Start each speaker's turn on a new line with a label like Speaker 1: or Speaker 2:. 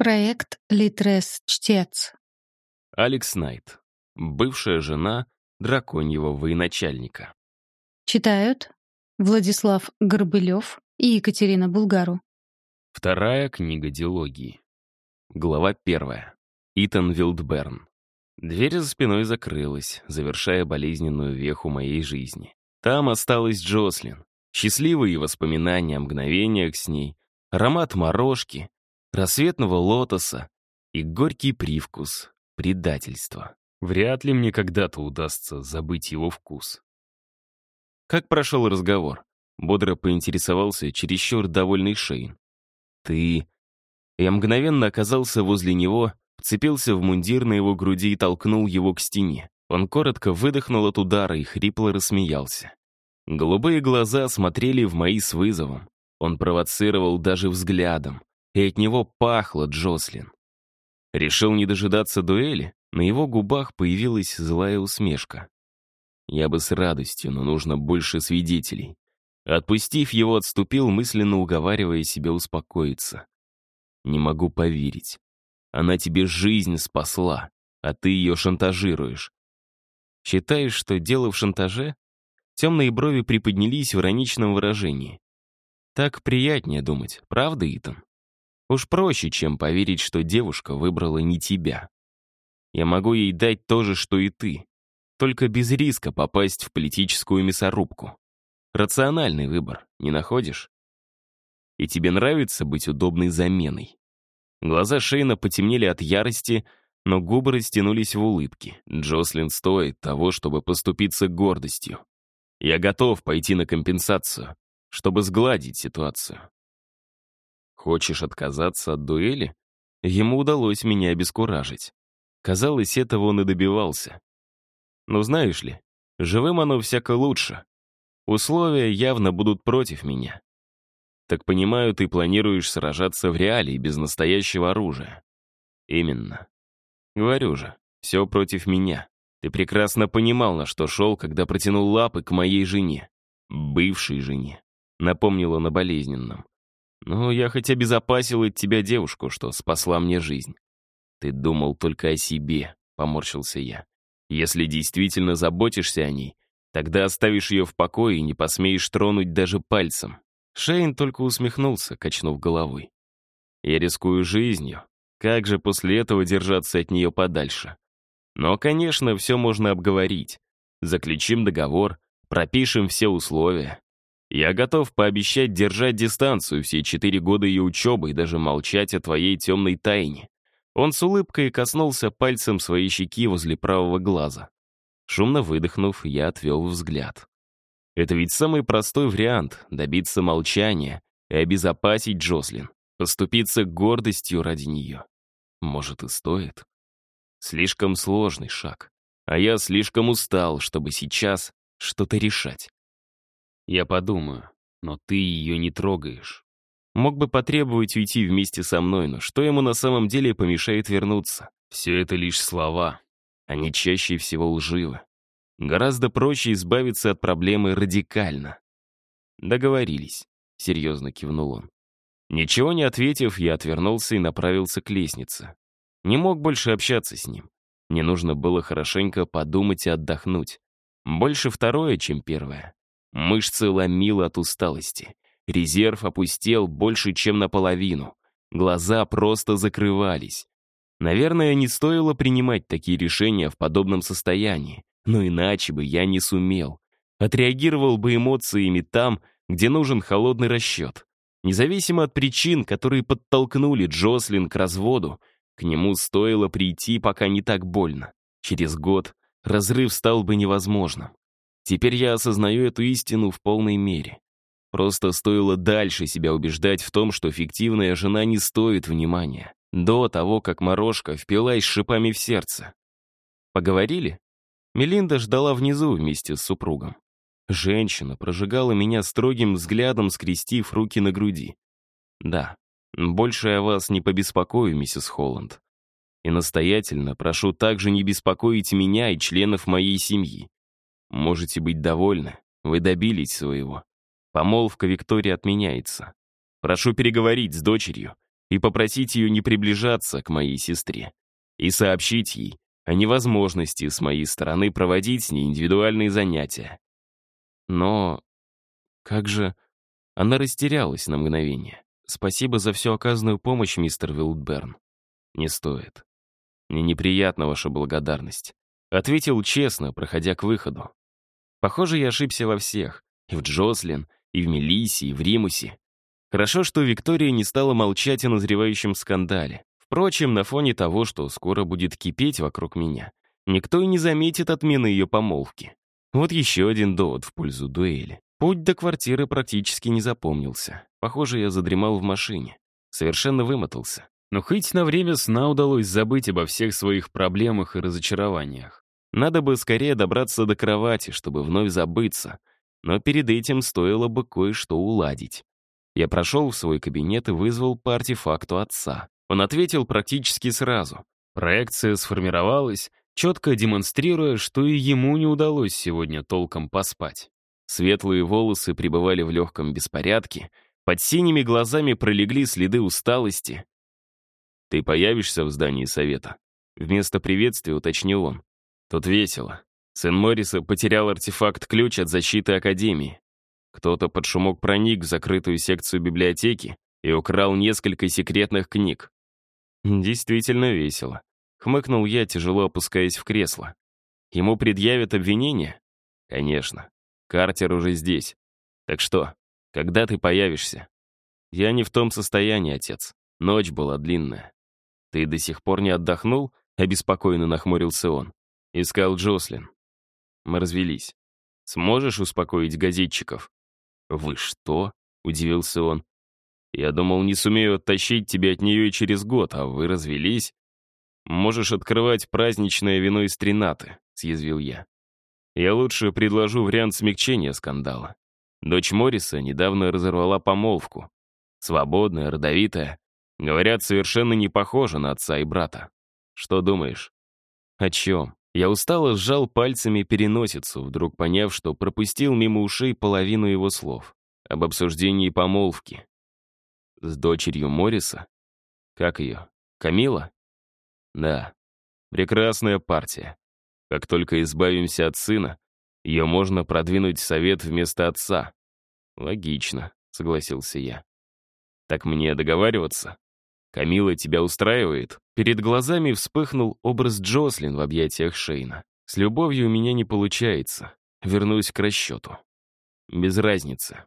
Speaker 1: Проект «Литрес-чтец».
Speaker 2: Алекс Найт. Бывшая жена драконьего военачальника.
Speaker 1: Читают Владислав Горбылев и Екатерина Булгару.
Speaker 2: Вторая книга диалогии. Глава первая. Итан Вилдберн. Дверь за спиной закрылась, завершая болезненную веху моей жизни. Там осталась Джослин. Счастливые воспоминания о мгновениях с ней, аромат морожки, рассветного лотоса и горький привкус предательства. Вряд ли мне когда-то удастся забыть его вкус. Как прошел разговор? Бодро поинтересовался чересчур довольный Шейн. «Ты...» Я мгновенно оказался возле него, вцепился в мундир на его груди и толкнул его к стене. Он коротко выдохнул от удара и хрипло рассмеялся. Голубые глаза смотрели в мои с вызовом. Он провоцировал даже взглядом и от него пахло Джослин. Решил не дожидаться дуэли, на его губах появилась злая усмешка. Я бы с радостью, но нужно больше свидетелей. Отпустив его, отступил, мысленно уговаривая себя успокоиться. Не могу поверить. Она тебе жизнь спасла, а ты ее шантажируешь. Считаешь, что дело в шантаже? Темные брови приподнялись в ироничном выражении. Так приятнее думать, правда, Итан? Уж проще, чем поверить, что девушка выбрала не тебя. Я могу ей дать то же, что и ты, только без риска попасть в политическую мясорубку. Рациональный выбор, не находишь? И тебе нравится быть удобной заменой. Глаза Шейна потемнели от ярости, но губы растянулись в улыбке. Джослин стоит того, чтобы поступиться гордостью. Я готов пойти на компенсацию, чтобы сгладить ситуацию. Хочешь отказаться от дуэли? Ему удалось меня обескуражить. Казалось, этого он и добивался. Но знаешь ли, живым оно всяко лучше. Условия явно будут против меня. Так понимаю, ты планируешь сражаться в реале без настоящего оружия. Именно. Говорю же, все против меня. Ты прекрасно понимал, на что шел, когда протянул лапы к моей жене. Бывшей жене. Напомнил он о болезненном. «Ну, я хоть обезопасил от тебя девушку, что спасла мне жизнь». «Ты думал только о себе», — поморщился я. «Если действительно заботишься о ней, тогда оставишь ее в покое и не посмеешь тронуть даже пальцем». Шейн только усмехнулся, качнув головой. «Я рискую жизнью. Как же после этого держаться от нее подальше? Но, конечно, все можно обговорить. Заключим договор, пропишем все условия. Я готов пообещать держать дистанцию все четыре года ее учебы и даже молчать о твоей темной тайне». Он с улыбкой коснулся пальцем своей щеки возле правого глаза. Шумно выдохнув, я отвел взгляд. Это ведь самый простой вариант — добиться молчания и обезопасить Джослин, поступиться гордостью ради нее. Может, и стоит. Слишком сложный шаг. А я слишком устал, чтобы сейчас что-то решать. Я подумаю, но ты ее не трогаешь. Мог бы потребовать уйти вместе со мной, но что ему на самом деле помешает вернуться? Все это лишь слова. Они чаще всего лживы. Гораздо проще избавиться от проблемы радикально. Договорились, серьезно кивнул он. Ничего не ответив, я отвернулся и направился к лестнице. Не мог больше общаться с ним. Мне нужно было хорошенько подумать и отдохнуть. Больше второе, чем первое. Мышцы ломило от усталости. Резерв опустел больше, чем наполовину. Глаза просто закрывались. Наверное, не стоило принимать такие решения в подобном состоянии, но иначе бы я не сумел. Отреагировал бы эмоциями там, где нужен холодный расчет. Независимо от причин, которые подтолкнули Джослин к разводу, к нему стоило прийти, пока не так больно. Через год разрыв стал бы невозможным. Теперь я осознаю эту истину в полной мере. Просто стоило дальше себя убеждать в том, что фиктивная жена не стоит внимания. До того, как морожка впилась шипами в сердце. Поговорили? Мелинда ждала внизу вместе с супругом. Женщина прожигала меня строгим взглядом, скрестив руки на груди. «Да, больше я вас не побеспокою, миссис Холланд. И настоятельно прошу также не беспокоить меня и членов моей семьи. Можете быть довольны, вы добились своего. Помолвка Виктории отменяется. Прошу переговорить с дочерью и попросить ее не приближаться к моей сестре. И сообщить ей о невозможности с моей стороны проводить с ней индивидуальные занятия. Но как же... Она растерялась на мгновение. Спасибо за всю оказанную помощь, мистер Вилдберн. Не стоит. Мне неприятна ваша благодарность. Ответил честно, проходя к выходу. Похоже, я ошибся во всех. И в Джослин, и в Мелиссе, и в Римусе. Хорошо, что Виктория не стала молчать о назревающем скандале. Впрочем, на фоне того, что скоро будет кипеть вокруг меня, никто и не заметит отмены ее помолвки. Вот еще один довод в пользу дуэли. Путь до квартиры практически не запомнился. Похоже, я задремал в машине. Совершенно вымотался. Но хоть на время сна удалось забыть обо всех своих проблемах и разочарованиях. Надо бы скорее добраться до кровати, чтобы вновь забыться. Но перед этим стоило бы кое-что уладить. Я прошел в свой кабинет и вызвал по артефакту отца. Он ответил практически сразу. Проекция сформировалась, четко демонстрируя, что и ему не удалось сегодня толком поспать. Светлые волосы пребывали в легком беспорядке, под синими глазами пролегли следы усталости. «Ты появишься в здании совета?» Вместо приветствия уточнил он. Тут весело. Сын Морриса потерял артефакт-ключ от защиты Академии. Кто-то под шумок проник в закрытую секцию библиотеки и украл несколько секретных книг. Действительно весело. Хмыкнул я, тяжело опускаясь в кресло. Ему предъявят обвинение? Конечно. Картер уже здесь. Так что, когда ты появишься? Я не в том состоянии, отец. Ночь была длинная. Ты до сих пор не отдохнул? Обеспокоенно нахмурился он. Искал Джослин. Мы развелись. Сможешь успокоить газетчиков? Вы что? Удивился он. Я думал, не сумею оттащить тебя от нее и через год, а вы развелись. Можешь открывать праздничное вино из тринаты, съязвил я. Я лучше предложу вариант смягчения скандала. Дочь Морриса недавно разорвала помолвку. Свободная, родовитая. Говорят, совершенно не похожа на отца и брата. Что думаешь? О чем? Я устало сжал пальцами переносицу, вдруг поняв, что пропустил мимо ушей половину его слов. Об обсуждении помолвки. С дочерью Морриса? Как ее? Камила? Да. Прекрасная партия. Как только избавимся от сына, ее можно продвинуть в совет вместо отца. Логично, согласился я. Так мне договариваться? Камила тебя устраивает? Перед глазами вспыхнул образ Джослин в объятиях Шейна. С любовью у меня не получается. Вернусь к расчету. Без разницы.